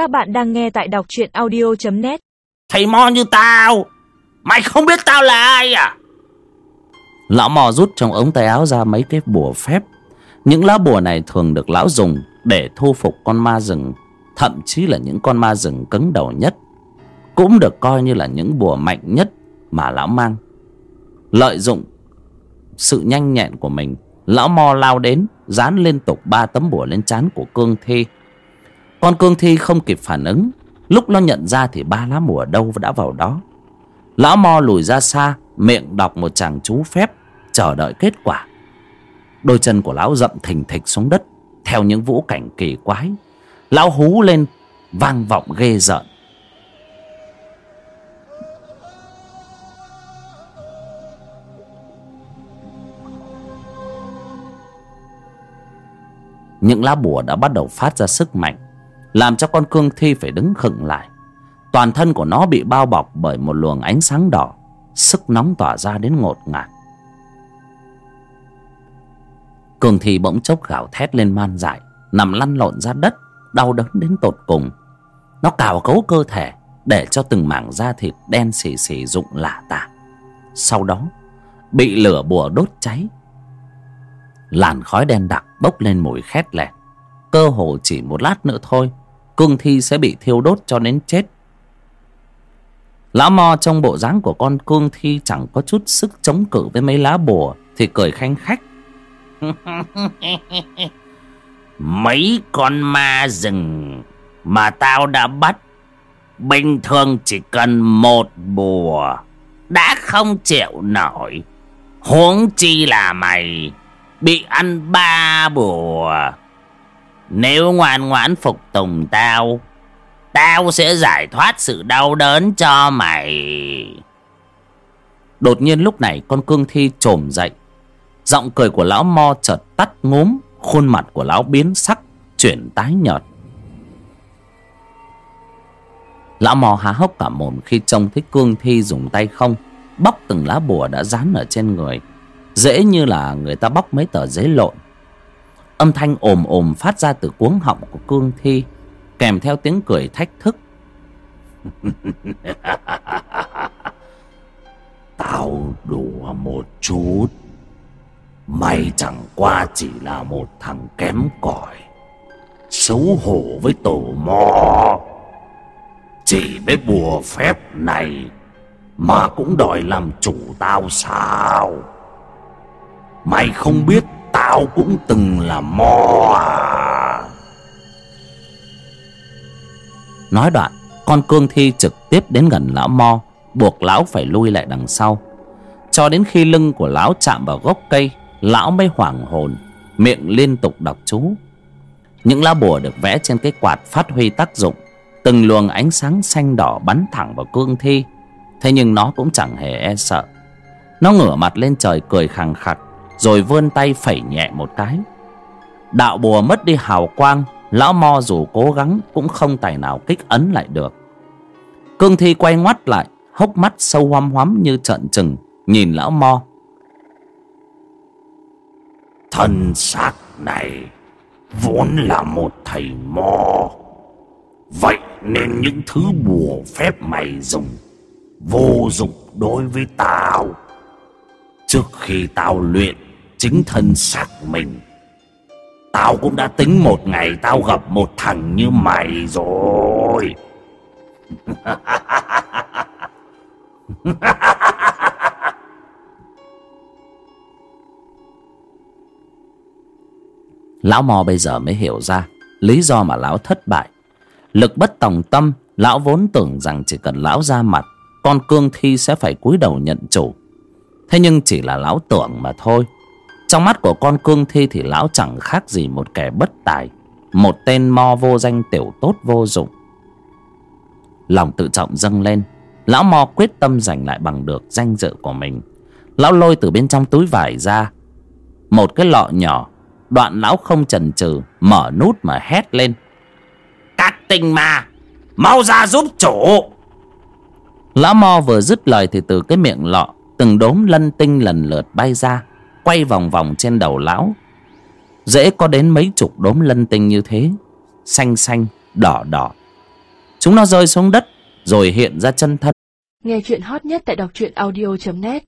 Các bạn đang nghe tại đọc truyện audio.net Thầy mo như tao. Mày không biết tao là ai à? Lão mò rút trong ống tay áo ra mấy cái bùa phép. Những lá bùa này thường được lão dùng Để thu phục con ma rừng Thậm chí là những con ma rừng cứng đầu nhất. Cũng được coi như là những bùa mạnh nhất Mà lão mang. Lợi dụng sự nhanh nhẹn của mình Lão mò lao đến Dán liên tục ba tấm bùa lên trán của cương thi con cương thi không kịp phản ứng. Lúc nó nhận ra thì ba lá bùa đâu đã vào đó. Lão mo lùi ra xa, Miệng đọc một chàng chú phép, Chờ đợi kết quả. Đôi chân của lão dậm thình thịch xuống đất, Theo những vũ cảnh kỳ quái. Lão hú lên, Vang vọng ghê rợn. Những lá bùa đã bắt đầu phát ra sức mạnh. Làm cho con cương thi phải đứng khựng lại. Toàn thân của nó bị bao bọc bởi một luồng ánh sáng đỏ, Sức nóng tỏa ra đến ngột ngạt. Cương thi bỗng chốc gào thét lên man dại, Nằm lăn lộn ra đất, Đau đớn đến tột cùng. Nó cào cấu cơ thể, Để cho từng mảng da thịt đen xì xì rụng lả tả. Sau đó, Bị lửa bùa đốt cháy. Làn khói đen đặc bốc lên mùi khét lẹt. Cơ hồ chỉ một lát nữa thôi Cương thi sẽ bị thiêu đốt cho đến chết. Lão mò trong bộ dáng của con cương thi Chẳng có chút sức chống cự với mấy lá bùa, Thì cười khanh khách. Mấy con ma rừng Mà tao đã bắt, Bình thường chỉ cần một bùa, Đã không chịu nổi. Huống chi là mày Bị ăn ba bùa. Nếu ngoan ngoãn phục tùng tao Tao sẽ giải thoát sự đau đớn cho mày. Đột nhiên lúc này con cương thi trồm dậy. Giọng cười của lão mo chợt tắt ngốm, Khuôn mặt của lão biến sắc Chuyển tái nhợt. Lão mò há hốc cả mồm khi trông thấy cương thi dùng tay không Bóc từng lá bùa đã dán ở trên người. Dễ như là người ta bóc mấy tờ giấy lộn. Âm thanh ồm ồm phát ra từ cuống họng của cương thi, Kèm theo tiếng cười thách thức. Tao đùa một chút. Mày chẳng qua chỉ là một thằng kém cỏi, Xấu hổ với tổ mò. Chỉ với bùa phép này Mà cũng đòi làm chủ tao sao? Mày không biết tao cũng từng là mò à. Nói đoạn, Con cương thi trực tiếp đến gần lão mo, Buộc lão phải lui lại đằng sau. Cho đến khi lưng của lão chạm vào gốc cây, Lão mới hoảng hồn, Miệng liên tục đọc chú. Những lá bùa được vẽ trên cái quạt phát huy tác dụng, Từng luồng ánh sáng xanh đỏ bắn thẳng vào cương thi. Thế nhưng nó cũng chẳng hề e sợ. Nó ngửa mặt lên trời cười khằng khặc. Rồi vươn tay phẩy nhẹ một cái. Đạo bùa mất đi hào quang, Lão mo dù cố gắng Cũng không tài nào kích ấn lại được. Cương thi quay ngoắt lại, Hốc mắt sâu hoăm hoắm như trợn trừng, Nhìn lão mo. Thân xác này Vốn là một thầy mo. Vậy nên những thứ bùa phép mày dùng Vô dụng đối với tao. Trước khi tao luyện chính thân xác mình. Tao cũng đã tính một ngày tao gặp một thằng như mày rồi. Lão mò bây giờ mới hiểu ra Lý do mà lão thất bại. Lực bất tòng tâm, Lão vốn tưởng rằng chỉ cần lão ra mặt, Con cương thi sẽ phải cúi đầu nhận chủ. Thế nhưng chỉ là lão tưởng mà thôi. Trong mắt của con cương thi Thì lão chẳng khác gì một kẻ bất tài, Một tên mo vô danh tiểu tốt vô dụng. Lòng tự trọng dâng lên, Lão mo quyết tâm giành lại bằng được danh dự của mình. Lão lôi từ bên trong túi vải ra, Một cái lọ nhỏ, Đoạn lão không chần chừ, Mở nút mà hét lên. Các tinh ma, Mau ra giúp chủ. Lão mo vừa dứt lời Thì từ cái miệng lọ, Từng đốm lân tinh lần lượt bay ra. Quay vòng vòng trên đầu lão. Dễ có đến mấy chục đốm lân tinh như thế Xanh xanh, đỏ đỏ. Chúng nó rơi xuống đất rồi hiện ra chân thân. Nghe chuyện hot nhất tại đọc truyện audio.net